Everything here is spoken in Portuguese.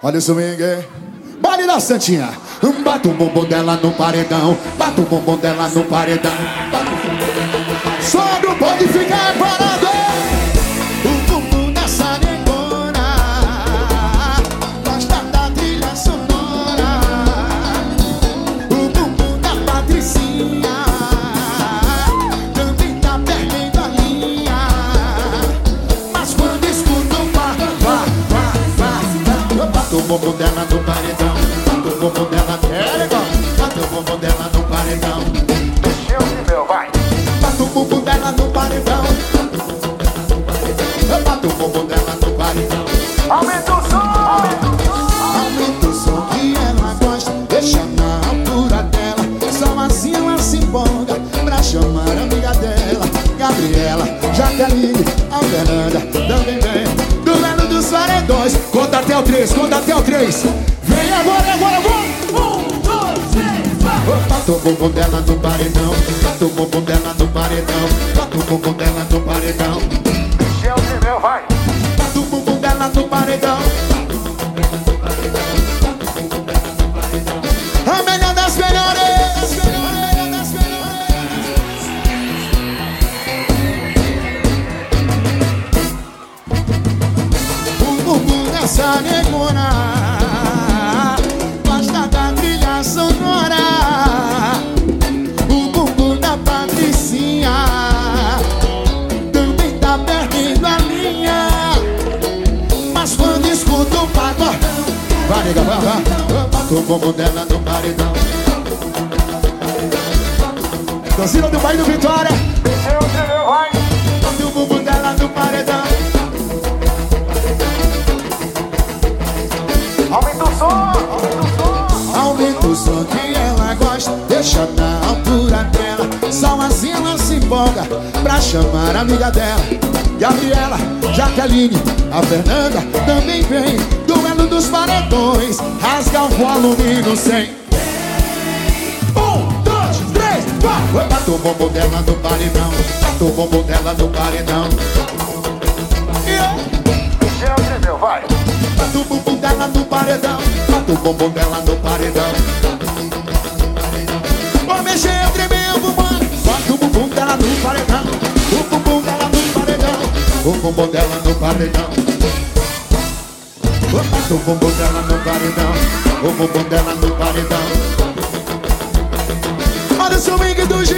Olha o swing. Baile da Santinha. Bata o bumbum dela no paredão. Bata o bumbum dela no paredão. Bata o bumbum dela no paredão. Só não pode ficar parado. O bumbum dela no paredão. Bata o bumbum dela no paredão. Bata o bumbum dela no paredão. O três, conta até o três. Vem agora, agora, vamos! Um, dois, três, vai. Bata o bumbum dela no paredão. Bata o bumbum dela no paredão. Bata o bumbum dela dessa negona Gosta da trilha sonora O bumbum da Patricinha Também tá perdendo a linha Mas quando escuta o pagodão Vai, nega, vai, vai. O bumbum dela no paredão. Torcida do Bahia do Vitória. Aumenta o som, que ela gosta Deixa na altura dela Só assim ela se empolga Pra chamar a amiga dela Gabriela, Jaqueline, a Fernanda Também vem Duelo dos paredões Rasga o volume no 100 Um, dois, três, quatro. Bata o bumbum dela no paredão. Bata o bumbum dela no paredão. Encheu de meu, vai. Bata o bumbum dela no paredão Bata o bumbum dela no paredão. Vou mexer, eu tremei o bumbum Bata o bumbum dela no paredão. O bumbum dela no paredão O bumbum dela no paredão. Bata o bumbum dela no paredão. O bumbum dela no paredão. Olha o swing do gigante